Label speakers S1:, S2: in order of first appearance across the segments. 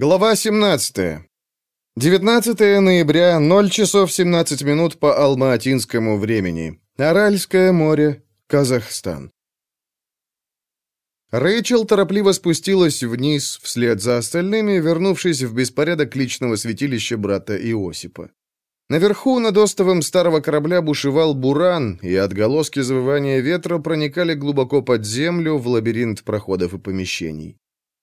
S1: Глава 17. 19 ноября, 0 часов 17 минут по алматинскому времени. Аральское море, Казахстан. Рэйчел торопливо спустилась вниз вслед за остальными, вернувшись в беспорядок личного святилища брата Иосипа. Наверху над остовом старого корабля бушевал буран, и отголоски завывания ветра проникали глубоко под землю в лабиринт проходов и помещений.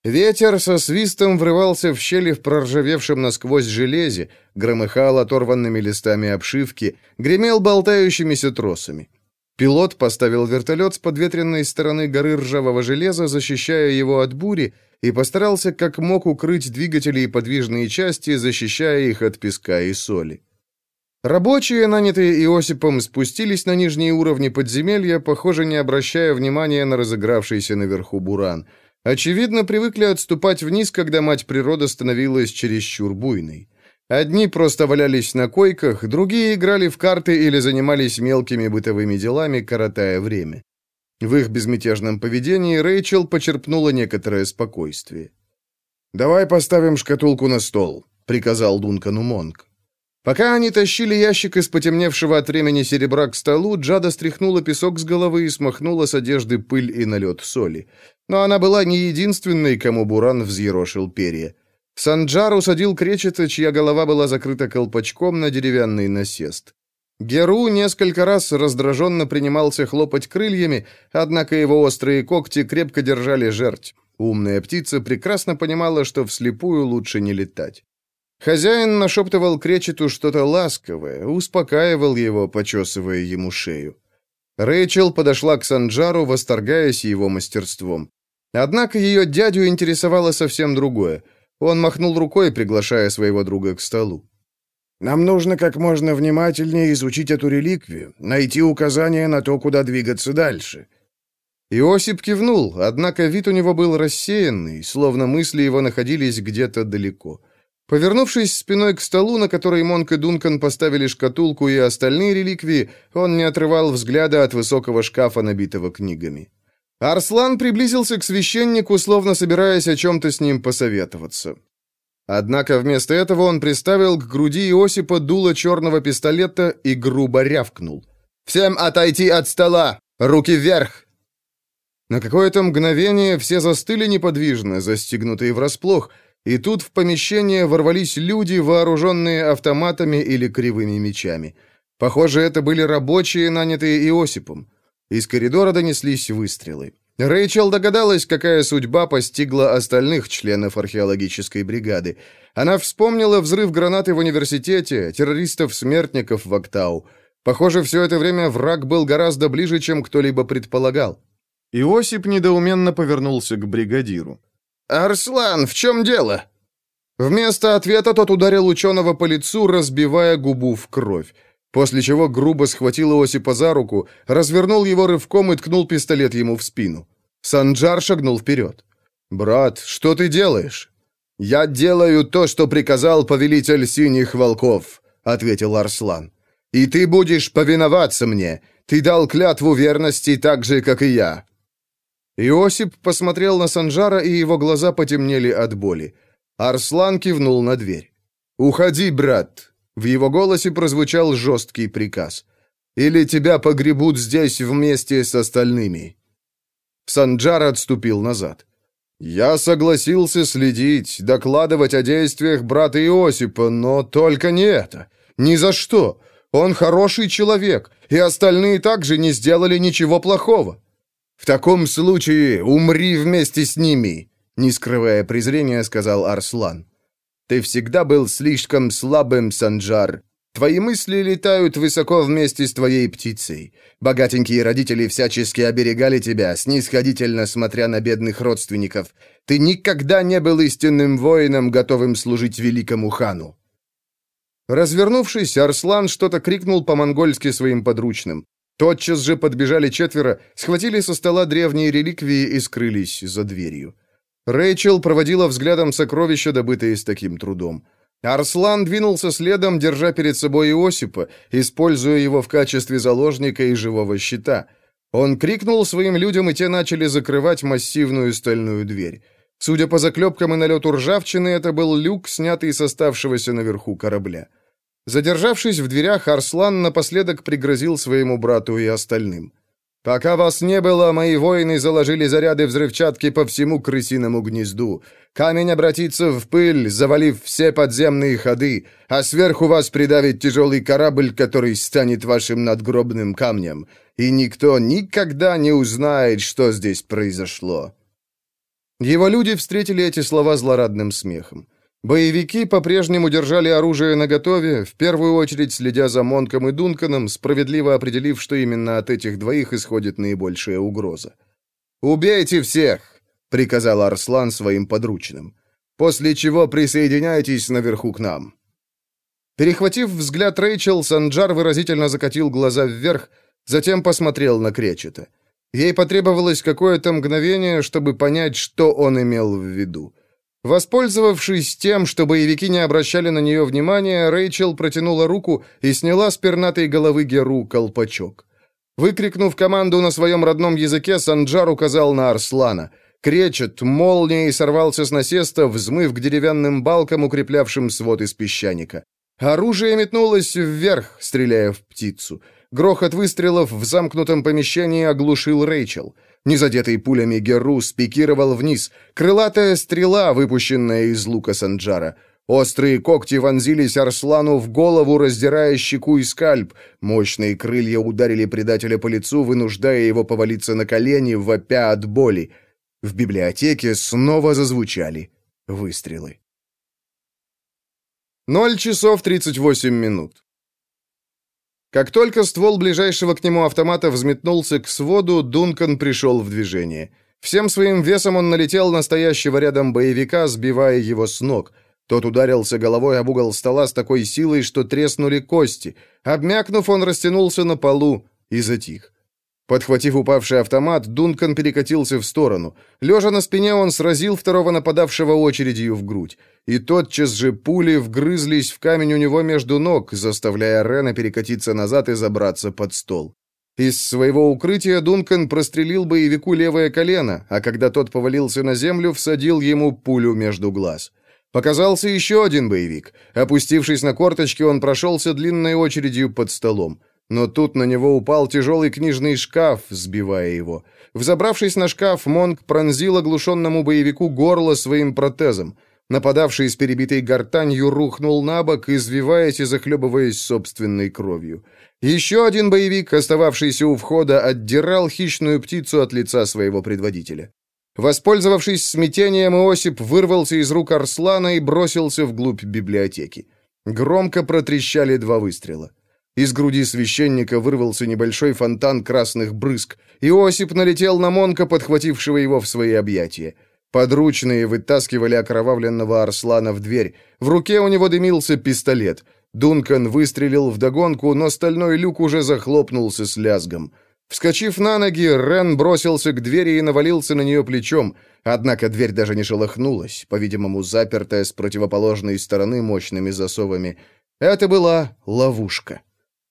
S1: Ветер со свистом врывался в щели в проржавевшем насквозь железе, громыхал оторванными листами обшивки, гремел болтающимися тросами. Пилот поставил вертолет с подветренной стороны горы ржавого железа, защищая его от бури, и постарался как мог укрыть двигатели и подвижные части, защищая их от песка и соли. Рабочие, нанятые Иосипом, спустились на нижние уровни подземелья, похоже, не обращая внимания на разыгравшийся наверху буран — Очевидно, привыкли отступать вниз, когда мать природа становилась чересчур буйной. Одни просто валялись на койках, другие играли в карты или занимались мелкими бытовыми делами, коротая время. В их безмятежном поведении Рэйчел почерпнула некоторое спокойствие. «Давай поставим шкатулку на стол», — приказал Дункану Монк. Пока они тащили ящик из потемневшего от времени серебра к столу, Джада стряхнула песок с головы и смахнула с одежды пыль и налет соли. Но она была не единственной, кому Буран взъерошил перья. Санджар усадил кречета, чья голова была закрыта колпачком на деревянный насест. Геру несколько раз раздраженно принимался хлопать крыльями, однако его острые когти крепко держали жерть. Умная птица прекрасно понимала, что вслепую лучше не летать. Хозяин нашептывал кречету что-то ласковое, успокаивал его, почесывая ему шею. Рэйчел подошла к Санджару, восторгаясь его мастерством. Однако ее дядю интересовало совсем другое. Он махнул рукой, приглашая своего друга к столу. «Нам нужно как можно внимательнее изучить эту реликвию, найти указания на то, куда двигаться дальше». Иосип кивнул, однако вид у него был рассеянный, словно мысли его находились где-то далеко. Повернувшись спиной к столу, на который Монк и Дункан поставили шкатулку и остальные реликвии, он не отрывал взгляда от высокого шкафа, набитого книгами. Арслан приблизился к священнику, словно собираясь о чем-то с ним посоветоваться. Однако вместо этого он приставил к груди Иосипа дуло черного пистолета и грубо рявкнул. «Всем отойти от стола! Руки вверх!» На какое-то мгновение все застыли неподвижно, застигнутые врасплох, и тут в помещение ворвались люди, вооруженные автоматами или кривыми мечами. Похоже, это были рабочие, нанятые Иосипом. Из коридора донеслись выстрелы. Рэйчел догадалась, какая судьба постигла остальных членов археологической бригады. Она вспомнила взрыв гранаты в университете, террористов-смертников в Актау. Похоже, все это время враг был гораздо ближе, чем кто-либо предполагал. Иосип недоуменно повернулся к бригадиру. «Арслан, в чем дело?» Вместо ответа тот ударил ученого по лицу, разбивая губу в кровь, после чего грубо схватил Осипа за руку, развернул его рывком и ткнул пистолет ему в спину. Санджар шагнул вперед. «Брат, что ты делаешь?» «Я делаю то, что приказал повелитель синих волков», — ответил Арслан. «И ты будешь повиноваться мне. Ты дал клятву верности так же, как и я». Иосип посмотрел на Санжара, и его глаза потемнели от боли. Арслан кивнул на дверь. «Уходи, брат!» В его голосе прозвучал жесткий приказ. «Или тебя погребут здесь вместе с остальными». Санджар отступил назад. «Я согласился следить, докладывать о действиях брата Иосипа, но только не это. Ни за что. Он хороший человек, и остальные также не сделали ничего плохого. «В таком случае умри вместе с ними», — не скрывая презрения, сказал Арслан. «Ты всегда был слишком слабым, Санджар. Твои мысли летают высоко вместе с твоей птицей. Богатенькие родители всячески оберегали тебя, снисходительно смотря на бедных родственников. Ты никогда не был истинным воином, готовым служить великому хану». Развернувшись, Арслан что-то крикнул по-монгольски своим подручным. Тотчас же подбежали четверо, схватили со стола древние реликвии и скрылись за дверью. Рэйчел проводила взглядом сокровища, добытые с таким трудом. Арслан двинулся следом, держа перед собой Иосипа, используя его в качестве заложника и живого щита. Он крикнул своим людям, и те начали закрывать массивную стальную дверь. Судя по заклепкам и налету ржавчины, это был люк, снятый с оставшегося наверху корабля. Задержавшись в дверях, Арслан напоследок пригрозил своему брату и остальным. «Пока вас не было, мои воины заложили заряды взрывчатки по всему крысиному гнезду. Камень обратится в пыль, завалив все подземные ходы, а сверху вас придавит тяжелый корабль, который станет вашим надгробным камнем. И никто никогда не узнает, что здесь произошло». Его люди встретили эти слова злорадным смехом. Боевики по-прежнему держали оружие наготове, в первую очередь следя за Монком и Дунканом, справедливо определив, что именно от этих двоих исходит наибольшая угроза. «Убейте всех!» — приказал Арслан своим подручным. «После чего присоединяйтесь наверху к нам». Перехватив взгляд Рэйчел, Санджар выразительно закатил глаза вверх, затем посмотрел на Кречета. Ей потребовалось какое-то мгновение, чтобы понять, что он имел в виду. Воспользовавшись тем, что боевики не обращали на нее внимания, Рэйчел протянула руку и сняла с пернатой головы Геру колпачок. Выкрикнув команду на своем родном языке, Санджар указал на Арслана. Кречет, молнией сорвался с насеста, взмыв к деревянным балкам, укреплявшим свод из песчаника. Оружие метнулось вверх, стреляя в птицу. Грохот выстрелов в замкнутом помещении оглушил Рэйчел. Незадетый пулями Геру спикировал вниз. Крылатая стрела, выпущенная из лука Санджара. Острые когти вонзились Арслану в голову, раздирая щеку и скальп. Мощные крылья ударили предателя по лицу, вынуждая его повалиться на колени, вопя от боли. В библиотеке снова зазвучали выстрелы. Ноль часов тридцать восемь минут. Как только ствол ближайшего к нему автомата взметнулся к своду, Дункан пришел в движение. Всем своим весом он налетел на стоящего рядом боевика, сбивая его с ног. Тот ударился головой об угол стола с такой силой, что треснули кости. Обмякнув, он растянулся на полу и затих. Подхватив упавший автомат, Дункан перекатился в сторону. Лежа на спине, он сразил второго нападавшего очередью в грудь. И тотчас же пули вгрызлись в камень у него между ног, заставляя Рена перекатиться назад и забраться под стол. Из своего укрытия Дункан прострелил боевику левое колено, а когда тот повалился на землю, всадил ему пулю между глаз. Показался еще один боевик. Опустившись на корточки, он прошелся длинной очередью под столом. Но тут на него упал тяжелый книжный шкаф, сбивая его. Взобравшись на шкаф, Монг пронзил оглушенному боевику горло своим протезом. Нападавший с перебитой гортанью рухнул на бок, извиваясь и захлебываясь собственной кровью. Еще один боевик, остававшийся у входа, отдирал хищную птицу от лица своего предводителя. Воспользовавшись смятением, Иосип вырвался из рук Арслана и бросился вглубь библиотеки. Громко протрещали два выстрела. Из груди священника вырвался небольшой фонтан красных брызг. Иосип налетел на Монка, подхватившего его в свои объятия. Подручные вытаскивали окровавленного Арслана в дверь. В руке у него дымился пистолет. Дункан выстрелил вдогонку, но стальной люк уже захлопнулся с лязгом. Вскочив на ноги, Рен бросился к двери и навалился на нее плечом. Однако дверь даже не шелохнулась, по-видимому, запертая с противоположной стороны мощными засовами. Это была ловушка.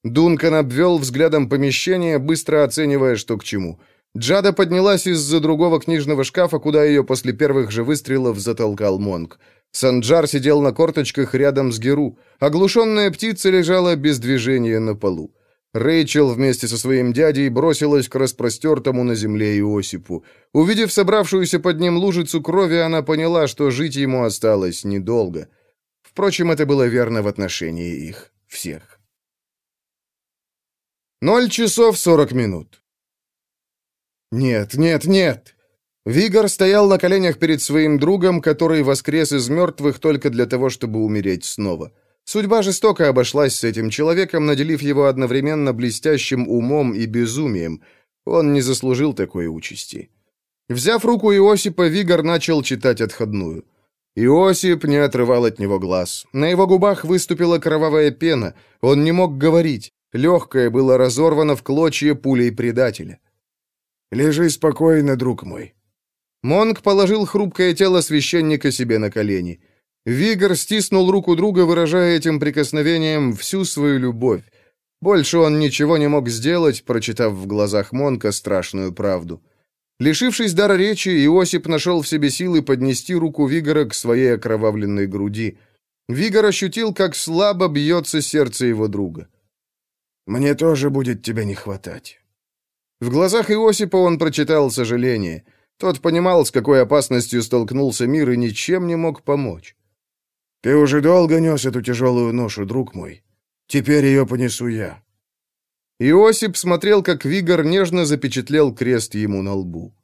S1: Дункан обвел взглядом помещение, быстро оценивая, что к чему. Джада поднялась из-за другого книжного шкафа, куда ее после первых же выстрелов затолкал Монг. Санджар сидел на корточках рядом с Геру. Оглушенная птица лежала без движения на полу. Рэйчел вместе со своим дядей бросилась к распростертому на земле Иосипу. Увидев собравшуюся под ним лужицу крови, она поняла, что жить ему осталось недолго. Впрочем, это было верно в отношении их всех. Ноль часов сорок минут. Нет, нет, нет. Вигор стоял на коленях перед своим другом, который воскрес из мертвых только для того, чтобы умереть снова. Судьба жестоко обошлась с этим человеком, наделив его одновременно блестящим умом и безумием. Он не заслужил такой участи. Взяв руку Иосипа, Вигор начал читать отходную. Иосип не отрывал от него глаз. На его губах выступила кровавая пена. Он не мог говорить. Легкое было разорвано в клочья пулей предателя. «Лежи спокойно, друг мой». Монг положил хрупкое тело священника себе на колени. Вигор стиснул руку друга, выражая этим прикосновением всю свою любовь. Больше он ничего не мог сделать, прочитав в глазах Монка страшную правду. Лишившись дара речи, Иосип нашел в себе силы поднести руку Вигора к своей окровавленной груди. Вигор ощутил, как слабо бьется сердце его друга. «Мне тоже будет тебя не хватать». В глазах Иосипа он прочитал сожаление. Тот понимал, с какой опасностью столкнулся мир и ничем не мог помочь. «Ты уже долго нес эту тяжелую ношу, друг мой. Теперь ее понесу я». Иосип смотрел, как Вигор нежно запечатлел крест ему на лбу.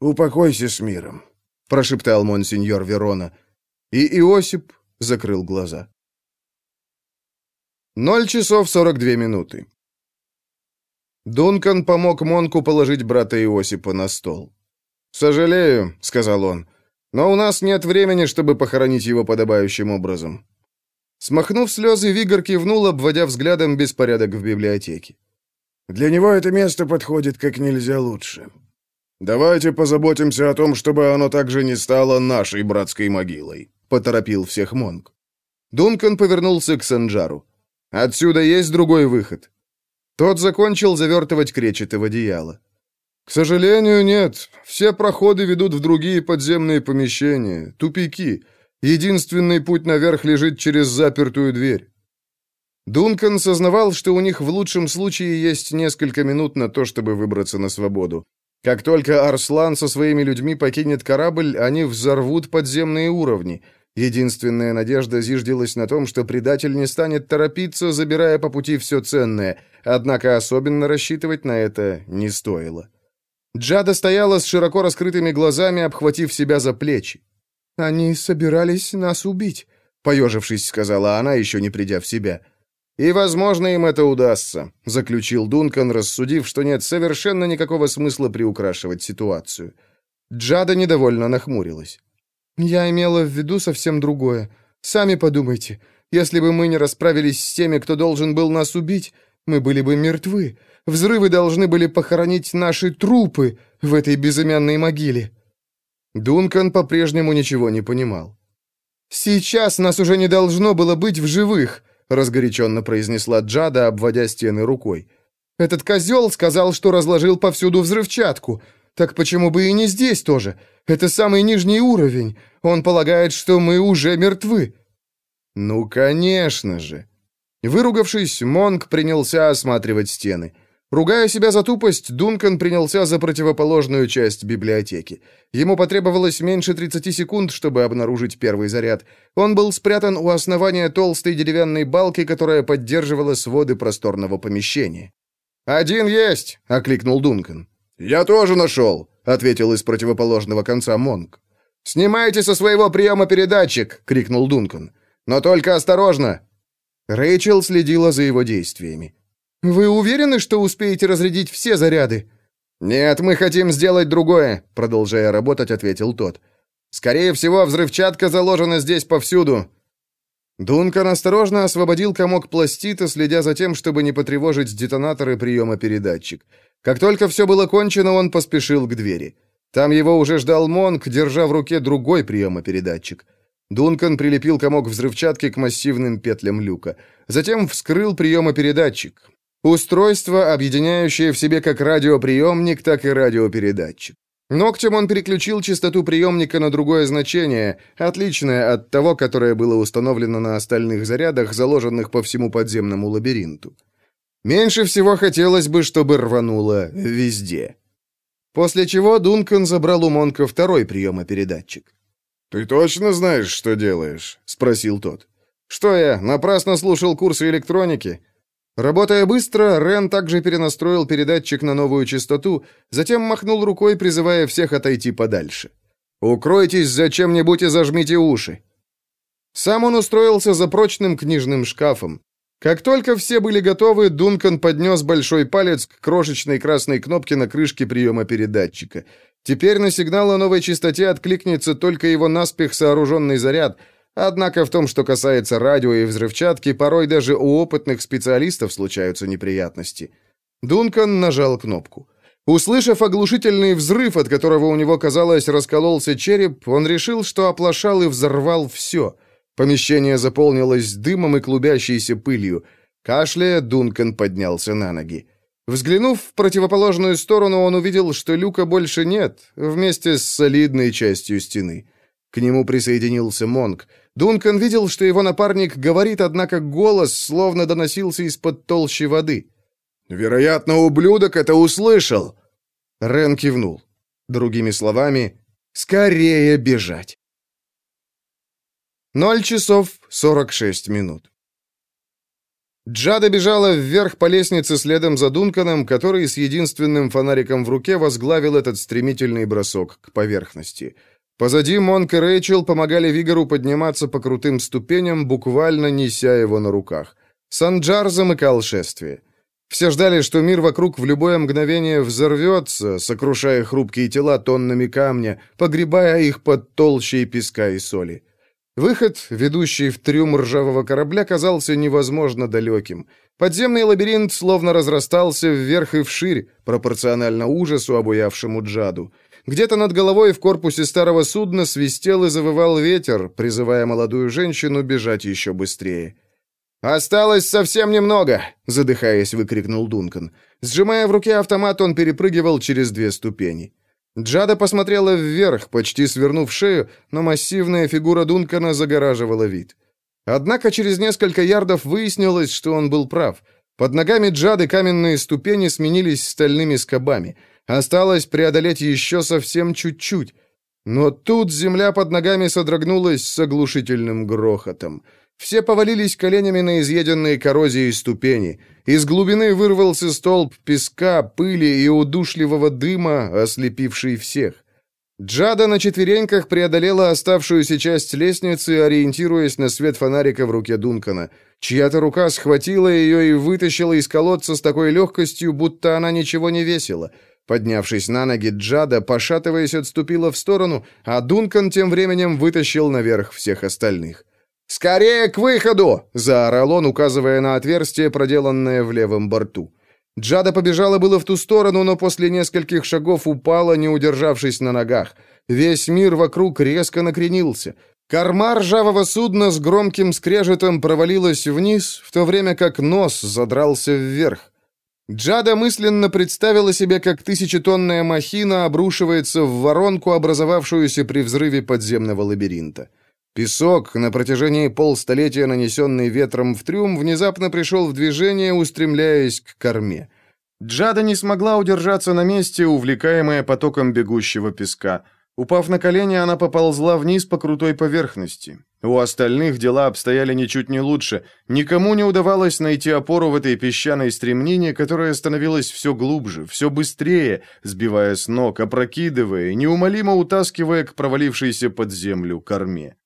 S1: «Упокойся с миром», — прошептал монсеньор Верона. И Иосип закрыл глаза. Ноль часов сорок две минуты. Дункан помог Монку положить брата Иосипа на стол. «Сожалею», — сказал он, — «но у нас нет времени, чтобы похоронить его подобающим образом». Смахнув слезы, Вигор кивнул, обводя взглядом беспорядок в библиотеке. «Для него это место подходит как нельзя лучше. Давайте позаботимся о том, чтобы оно также не стало нашей братской могилой», — поторопил всех Монк. Дункан повернулся к Санджару. «Отсюда есть другой выход». Тот закончил завертывать кречеты в одеяло. «К сожалению, нет. Все проходы ведут в другие подземные помещения, тупики. Единственный путь наверх лежит через запертую дверь». Дункан сознавал, что у них в лучшем случае есть несколько минут на то, чтобы выбраться на свободу. Как только Арслан со своими людьми покинет корабль, они взорвут подземные уровни. Единственная надежда зиждилась на том, что предатель не станет торопиться, забирая по пути все ценное, однако особенно рассчитывать на это не стоило. Джада стояла с широко раскрытыми глазами, обхватив себя за плечи. «Они собирались нас убить», — поежившись, сказала она, еще не придя в себя. «И, возможно, им это удастся», — заключил Дункан, рассудив, что нет совершенно никакого смысла приукрашивать ситуацию. Джада недовольно нахмурилась. «Я имела в виду совсем другое. Сами подумайте. Если бы мы не расправились с теми, кто должен был нас убить, мы были бы мертвы. Взрывы должны были похоронить наши трупы в этой безымянной могиле». Дункан по-прежнему ничего не понимал. «Сейчас нас уже не должно было быть в живых», — разгоряченно произнесла Джада, обводя стены рукой. «Этот козел сказал, что разложил повсюду взрывчатку. Так почему бы и не здесь тоже? Это самый нижний уровень. Он полагает, что мы уже мертвы». «Ну, конечно же». Выругавшись, Монк принялся осматривать стены. Ругая себя за тупость, Дункан принялся за противоположную часть библиотеки. Ему потребовалось меньше 30 секунд, чтобы обнаружить первый заряд. Он был спрятан у основания толстой деревянной балки, которая поддерживала своды просторного помещения. «Один есть!» — окликнул Дункан. «Я тоже нашел!» — ответил из противоположного конца Монк. «Снимайте со своего приема передатчик!» — крикнул Дункан. «Но только осторожно!» Рэйчел следила за его действиями. «Вы уверены, что успеете разрядить все заряды?» «Нет, мы хотим сделать другое», — продолжая работать, ответил тот. «Скорее всего, взрывчатка заложена здесь повсюду». Дункан осторожно освободил комок пластита, следя за тем, чтобы не потревожить детонаторы приема передатчик. Как только все было кончено, он поспешил к двери. Там его уже ждал Монк, держа в руке другой приемопередатчик. Дункан прилепил комок взрывчатки к массивным петлям люка. Затем вскрыл приемопередатчик. Устройство, объединяющее в себе как радиоприемник, так и радиопередатчик. Ногтем он переключил частоту приемника на другое значение, отличное от того, которое было установлено на остальных зарядах, заложенных по всему подземному лабиринту. Меньше всего хотелось бы, чтобы рвануло везде. После чего Дункан забрал у Монка второй приемопередатчик. «Ты точно знаешь, что делаешь?» — спросил тот. «Что я, напрасно слушал курсы электроники?» Работая быстро, Рен также перенастроил передатчик на новую частоту, затем махнул рукой, призывая всех отойти подальше. «Укройтесь за чем-нибудь и зажмите уши». Сам он устроился за прочным книжным шкафом. Как только все были готовы, Дункан поднес большой палец к крошечной красной кнопке на крышке приема передатчика. Теперь на сигнал о новой частоте откликнется только его наспех сооруженный заряд — Однако в том, что касается радио и взрывчатки, порой даже у опытных специалистов случаются неприятности. Дункан нажал кнопку. Услышав оглушительный взрыв, от которого у него, казалось, раскололся череп, он решил, что оплошал и взорвал все. Помещение заполнилось дымом и клубящейся пылью. Кашляя, Дункан поднялся на ноги. Взглянув в противоположную сторону, он увидел, что люка больше нет, вместе с солидной частью стены. К нему присоединился Монк. Дункан видел, что его напарник говорит, однако голос словно доносился из-под толщи воды. «Вероятно, ублюдок это услышал!» Рен кивнул. Другими словами, «Скорее бежать!» Ноль часов сорок шесть минут. Джада бежала вверх по лестнице следом за Дунканом, который с единственным фонариком в руке возглавил этот стремительный бросок к поверхности. Позади Монк и Рэйчел помогали Вигору подниматься по крутым ступеням, буквально неся его на руках. Санджар замыкал шествие. Все ждали, что мир вокруг в любое мгновение взорвется, сокрушая хрупкие тела тоннами камня, погребая их под толщей песка и соли. Выход, ведущий в трюм ржавого корабля, казался невозможно далеким. Подземный лабиринт словно разрастался вверх и вширь, пропорционально ужасу, обуявшему Джаду. Где-то над головой в корпусе старого судна свистел и завывал ветер, призывая молодую женщину бежать еще быстрее. «Осталось совсем немного!» — задыхаясь, выкрикнул Дункан. Сжимая в руке автомат, он перепрыгивал через две ступени. Джада посмотрела вверх, почти свернув шею, но массивная фигура Дункана загораживала вид. Однако через несколько ярдов выяснилось, что он был прав. Под ногами Джады каменные ступени сменились стальными скобами. Осталось преодолеть еще совсем чуть-чуть. Но тут земля под ногами содрогнулась с оглушительным грохотом. Все повалились коленями на изъеденные коррозией ступени. Из глубины вырвался столб песка, пыли и удушливого дыма, ослепивший всех. Джада на четвереньках преодолела оставшуюся часть лестницы, ориентируясь на свет фонарика в руке Дункана. Чья-то рука схватила ее и вытащила из колодца с такой легкостью, будто она ничего не весила. Поднявшись на ноги, Джада, пошатываясь, отступила в сторону, а Дункан тем временем вытащил наверх всех остальных. «Скорее к выходу!» — заорал он, указывая на отверстие, проделанное в левом борту. Джада побежала было в ту сторону, но после нескольких шагов упала, не удержавшись на ногах. Весь мир вокруг резко накренился. Корма ржавого судна с громким скрежетом провалилась вниз, в то время как нос задрался вверх. Джада мысленно представила себе, как тысячетонная махина обрушивается в воронку, образовавшуюся при взрыве подземного лабиринта. Песок, на протяжении полстолетия нанесенный ветром в трюм, внезапно пришел в движение, устремляясь к корме. Джада не смогла удержаться на месте, увлекаемая потоком бегущего песка. Упав на колени, она поползла вниз по крутой поверхности. У остальных дела обстояли ничуть не лучше. Никому не удавалось найти опору в этой песчаной стремнине, которая становилась все глубже, все быстрее, сбивая с ног, опрокидывая, неумолимо утаскивая к провалившейся под землю корме.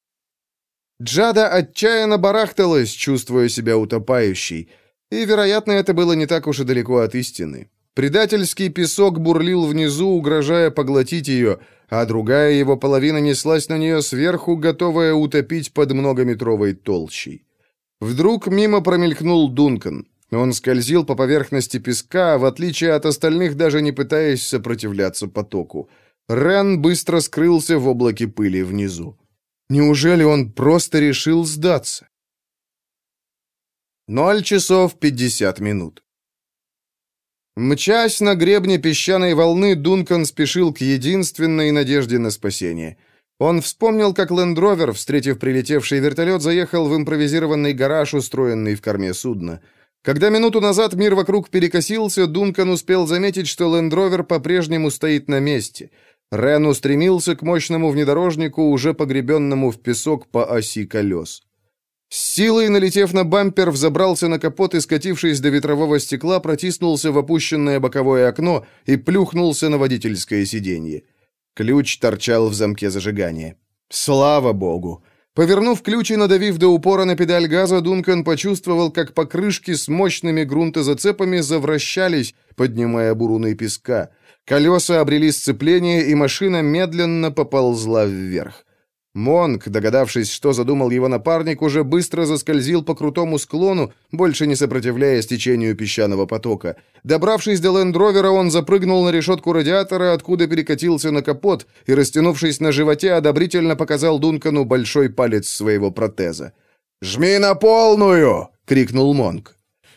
S1: Джада отчаянно барахталась, чувствуя себя утопающей. И, вероятно, это было не так уж и далеко от истины. Предательский песок бурлил внизу, угрожая поглотить ее, а другая его половина неслась на нее сверху, готовая утопить под многометровой толщей. Вдруг мимо промелькнул Дункан. Он скользил по поверхности песка, в отличие от остальных, даже не пытаясь сопротивляться потоку. Рен быстро скрылся в облаке пыли внизу. Неужели он просто решил сдаться? Ноль часов пятьдесят минут. Мчась на гребне песчаной волны, Дункан спешил к единственной надежде на спасение. Он вспомнил, как Лендровер, встретив прилетевший вертолет, заехал в импровизированный гараж, устроенный в корме судна. Когда минуту назад мир вокруг перекосился, Дункан успел заметить, что Лендровер по-прежнему стоит на месте — Рен устремился к мощному внедорожнику, уже погребенному в песок по оси колес. С силой, налетев на бампер, взобрался на капот и, скатившись до ветрового стекла, протиснулся в опущенное боковое окно и плюхнулся на водительское сиденье. Ключ торчал в замке зажигания. Слава богу! Повернув ключ и надавив до упора на педаль газа, Дункан почувствовал, как покрышки с мощными грунтозацепами завращались, поднимая буруны песка. Колеса обрели сцепление, и машина медленно поползла вверх. Монк, догадавшись, что задумал его напарник, уже быстро заскользил по крутому склону, больше не сопротивляясь течению песчаного потока. Добравшись до лендровера, он запрыгнул на решетку радиатора, откуда перекатился на капот, и, растянувшись на животе, одобрительно показал Дункану большой палец своего протеза. «Жми на полную!» — крикнул Монк.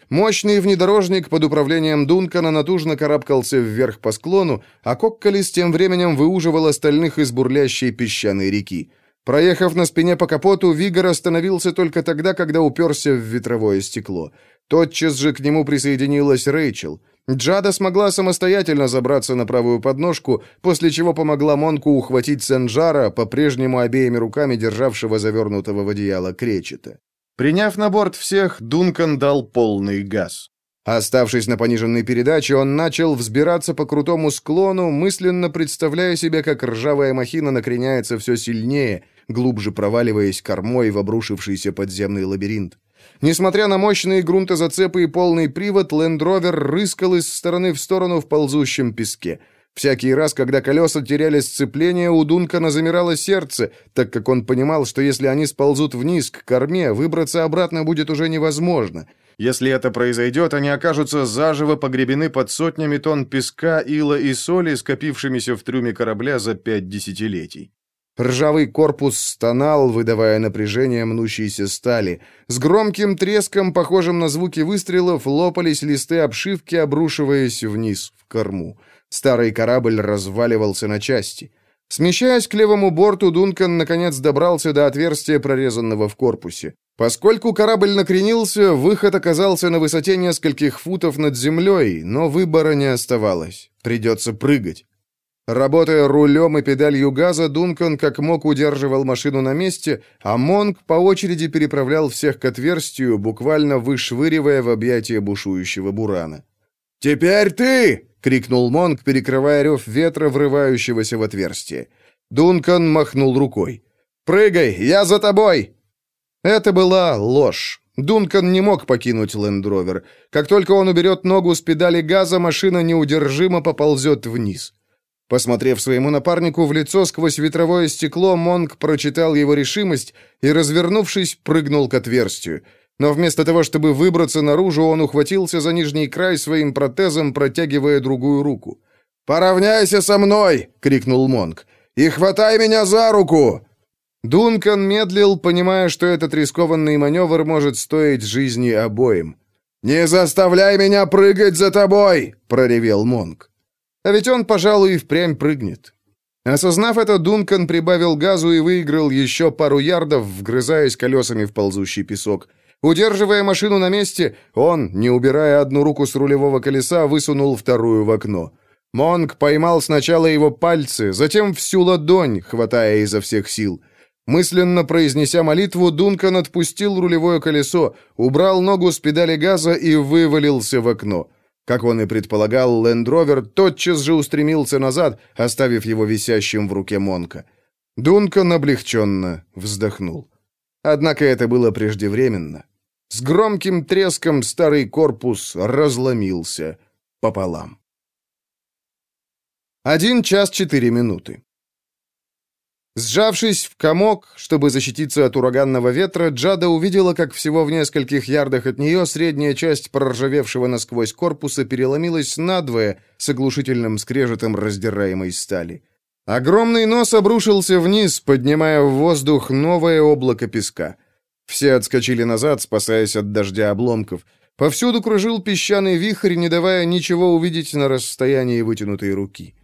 S1: Мощный внедорожник под управлением Дункана натужно карабкался вверх по склону, а Кокколис тем временем выуживал остальных из бурлящей песчаной реки. Проехав на спине по капоту, Вигор остановился только тогда, когда уперся в ветровое стекло. Тотчас же к нему присоединилась Рэйчел. Джада смогла самостоятельно забраться на правую подножку, после чего помогла Монку ухватить Сенжара, по-прежнему обеими руками державшего завернутого в одеяло кречета. Приняв на борт всех, Дункан дал полный газ. Оставшись на пониженной передаче, он начал взбираться по крутому склону, мысленно представляя себе, как ржавая махина накреняется все сильнее, глубже проваливаясь кормой в обрушившийся подземный лабиринт. Несмотря на мощные грунтозацепы и полный привод, лендровер рыскал из стороны в сторону в ползущем песке. Всякий раз, когда колеса теряли сцепление, у Дункана замирало сердце, так как он понимал, что если они сползут вниз к корме, выбраться обратно будет уже невозможно. Если это произойдет, они окажутся заживо погребены под сотнями тонн песка, ила и соли, скопившимися в трюме корабля за пять десятилетий. Ржавый корпус стонал, выдавая напряжение мнущейся стали. С громким треском, похожим на звуки выстрелов, лопались листы обшивки, обрушиваясь вниз, в корму. Старый корабль разваливался на части. Смещаясь к левому борту, Дункан наконец добрался до отверстия, прорезанного в корпусе. Поскольку корабль накренился, выход оказался на высоте нескольких футов над землей, но выбора не оставалось. Придется прыгать. Работая рулем и педалью газа, Дункан как мог удерживал машину на месте, а Монг по очереди переправлял всех к отверстию, буквально вышвыривая в объятия бушующего бурана. «Теперь ты!» — крикнул Монг, перекрывая рев ветра, врывающегося в отверстие. Дункан махнул рукой. «Прыгай, я за тобой!» Это была ложь. Дункан не мог покинуть Лендровер. Как только он уберет ногу с педали газа, машина неудержимо поползет вниз. Посмотрев своему напарнику в лицо сквозь ветровое стекло, Монг прочитал его решимость и, развернувшись, прыгнул к отверстию. Но вместо того, чтобы выбраться наружу, он ухватился за нижний край своим протезом, протягивая другую руку. «Поравняйся со мной!» — крикнул Монг. «И хватай меня за руку!» Дункан медлил, понимая, что этот рискованный маневр может стоить жизни обоим. «Не заставляй меня прыгать за тобой!» — проревел Монг. А ведь он, пожалуй, и впрямь прыгнет. Осознав это, Дункан прибавил газу и выиграл еще пару ярдов, вгрызаясь колесами в ползущий песок. Удерживая машину на месте, он, не убирая одну руку с рулевого колеса, высунул вторую в окно. Монг поймал сначала его пальцы, затем всю ладонь, хватая изо всех сил. Мысленно произнеся молитву, Дункан отпустил рулевое колесо, убрал ногу с педали газа и вывалился в окно. Как он и предполагал, Лендровер тотчас же устремился назад, оставив его висящим в руке Монка. Дункан облегченно вздохнул. Однако это было преждевременно. С громким треском старый корпус разломился пополам. Один час четыре минуты. Сжавшись в комок, чтобы защититься от ураганного ветра, Джада увидела, как всего в нескольких ярдах от нее средняя часть проржавевшего насквозь корпуса переломилась надвое с оглушительным скрежетом раздираемой стали. Огромный нос обрушился вниз, поднимая в воздух новое облако песка. Все отскочили назад, спасаясь от дождя обломков. Повсюду кружил песчаный вихрь, не давая ничего увидеть на расстоянии вытянутой руки.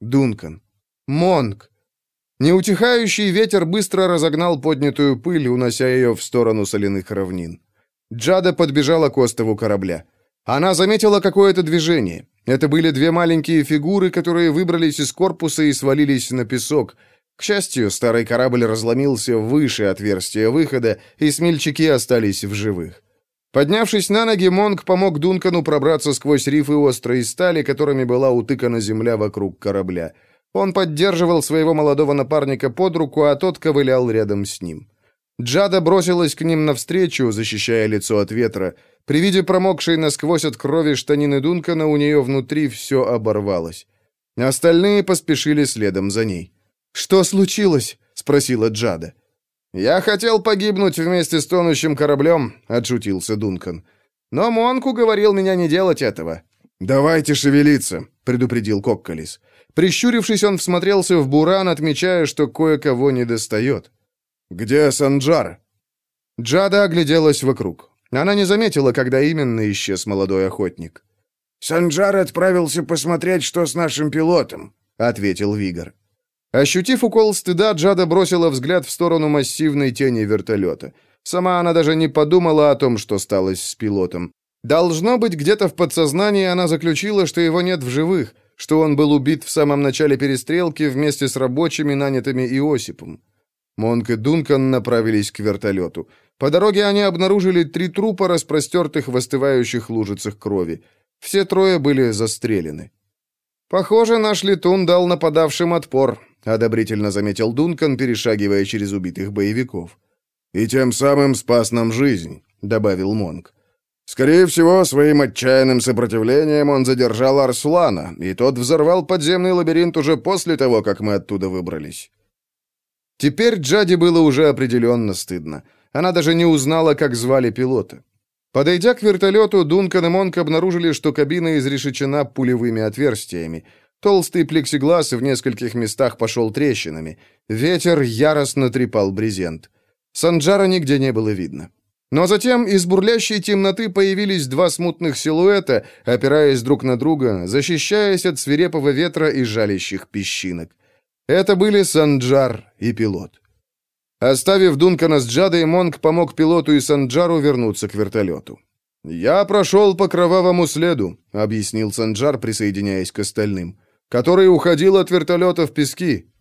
S1: Дункан. Монг. Неутихающий ветер быстро разогнал поднятую пыль, унося ее в сторону соляных равнин. Джада подбежала к остову корабля. Она заметила какое-то движение. Это были две маленькие фигуры, которые выбрались из корпуса и свалились на песок. К счастью, старый корабль разломился выше отверстия выхода, и смельчаки остались в живых. Поднявшись на ноги, Монг помог Дункану пробраться сквозь рифы острой стали, которыми была утыкана земля вокруг корабля. Он поддерживал своего молодого напарника под руку, а тот ковылял рядом с ним. Джада бросилась к ним навстречу, защищая лицо от ветра. При виде промокшей насквозь от крови штанины Дункана у нее внутри все оборвалось. Остальные поспешили следом за ней. «Что случилось?» — спросила Джада. «Я хотел погибнуть вместе с тонущим кораблем», — отшутился Дункан. «Но Монку говорил меня не делать этого». «Давайте шевелиться», — предупредил Кокколис. Прищурившись, он всмотрелся в буран, отмечая, что кое-кого не достает. «Где Санджар?» Джада огляделась вокруг. Она не заметила, когда именно исчез молодой охотник.
S2: «Санджар отправился посмотреть, что с нашим пилотом», — ответил Вигор.
S1: Ощутив укол стыда, Джада бросила взгляд в сторону массивной тени вертолета. Сама она даже не подумала о том, что сталось с пилотом. Должно быть, где-то в подсознании она заключила, что его нет в живых, что он был убит в самом начале перестрелки вместе с рабочими, нанятыми Иосипом. Монк и Дункан направились к вертолету. По дороге они обнаружили три трупа, распростертых в остывающих лужицах крови. Все трое были застрелены. «Похоже, наш летун дал нападавшим отпор», — одобрительно заметил Дункан, перешагивая через убитых боевиков.
S2: «И тем самым спас нам жизнь», — добавил Монк. «Скорее всего, своим отчаянным сопротивлением он задержал Арслана, и тот взорвал подземный лабиринт уже после того, как мы оттуда выбрались».
S1: Теперь Джади было уже определенно стыдно. Она даже не узнала, как звали пилота. Подойдя к вертолету, Дункан и Монк обнаружили, что кабина изрешечена пулевыми отверстиями. Толстый плексиглаз в нескольких местах пошел трещинами. Ветер яростно трепал брезент. Санджара нигде не было видно. Но затем из бурлящей темноты появились два смутных силуэта, опираясь друг на друга, защищаясь от свирепого ветра и жалящих песчинок. Это были Санджар и пилот. Оставив Дункана с Джадой, Монг помог пилоту и Санджару вернуться к вертолету. «Я прошел по кровавому следу», — объяснил Санджар, присоединяясь к остальным, «который уходил от вертолета в пески».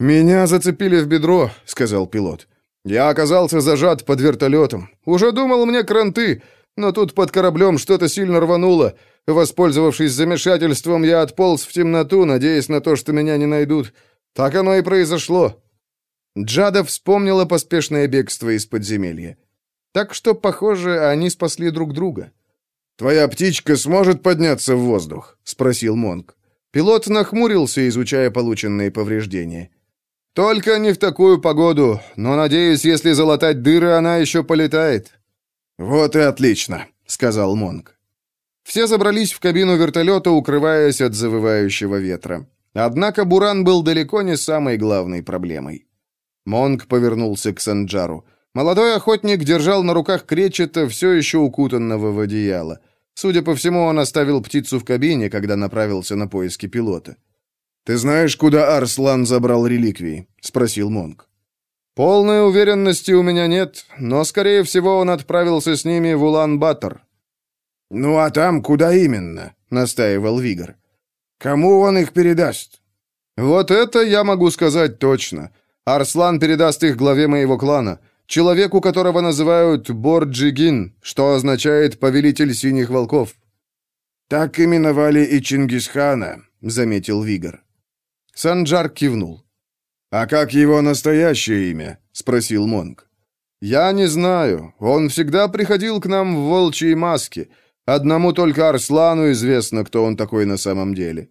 S1: «Меня зацепили в бедро», — сказал пилот. «Я оказался зажат под вертолетом. Уже думал мне кранты, но тут под кораблем что-то сильно рвануло. Воспользовавшись замешательством, я отполз в темноту, надеясь на то, что меня не найдут. Так оно и произошло». Джада вспомнила поспешное бегство из подземелья. Так что, похоже, они спасли друг друга.
S2: «Твоя птичка сможет подняться в воздух?» — спросил Монк.
S1: Пилот нахмурился, изучая полученные повреждения. «Только не в такую погоду, но, надеюсь, если залатать дыры, она еще полетает».
S2: «Вот и отлично», — сказал Монк.
S1: Все забрались в кабину вертолета, укрываясь от завывающего ветра. Однако Буран был далеко не самой главной проблемой. Монг повернулся к Санджару. Молодой охотник держал на руках кречета, все еще укутанного в одеяло. Судя по всему, он оставил птицу в кабине, когда направился на поиски пилота.
S2: «Ты знаешь, куда Арслан забрал реликвии?» — спросил Монг.
S1: «Полной уверенности у меня нет, но, скорее всего, он отправился с ними в Улан-Батор».
S2: «Ну а там куда именно?» — настаивал Вигор. «Кому он их передаст?»
S1: «Вот это я могу сказать точно. Арслан передаст их главе моего клана, человеку, которого называют Борджигин, что означает «повелитель синих волков».
S2: «Так именовали и Чингисхана», — заметил Вигор.
S1: Санджар кивнул.
S2: «А как его настоящее имя?» — спросил Монг.
S1: «Я не знаю. Он всегда приходил к нам в волчьей маске. Одному только Арслану известно, кто он такой на самом деле.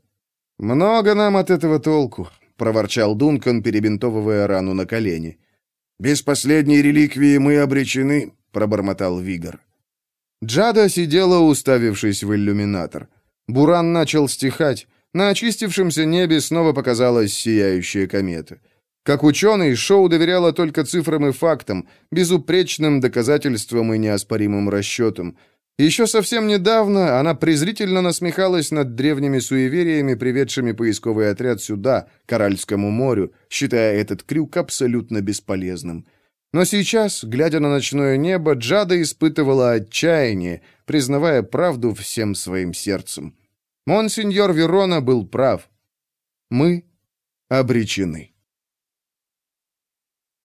S1: Много нам от этого толку проворчал Дункан, перебинтовывая рану на колени.
S2: «Без последней реликвии мы обречены», — пробормотал Вигор.
S1: Джада сидела, уставившись в иллюминатор. Буран начал стихать. На очистившемся небе снова показалась сияющая комета. Как ученый, Шоу доверяла только цифрам и фактам, безупречным доказательствам и неоспоримым расчетам — еще совсем недавно она презрительно насмехалась над древними суевериями, приведшими поисковый отряд сюда, к Аральскому морю, считая этот крюк абсолютно бесполезным. Но сейчас, глядя на ночное небо, Джада испытывала отчаяние, признавая правду всем своим сердцем. Монсеньор Верона был прав. Мы обречены.